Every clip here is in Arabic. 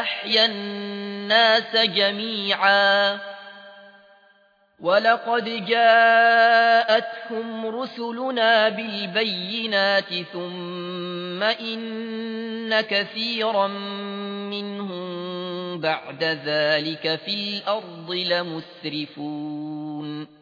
أحيا الناس جميعا. ولقد جاءتهم رسلنا بالبينات ثم إن كثيرا منهم بعد ذلك في الأرض لمسرفون.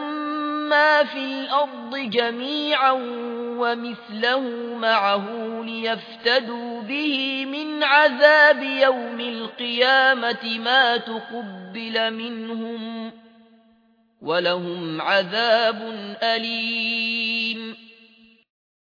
ما في الأرض جميعا ومثله معه ليفتدوا به من عذاب يوم القيامة ما تقبل منهم ولهم عذاب أليم.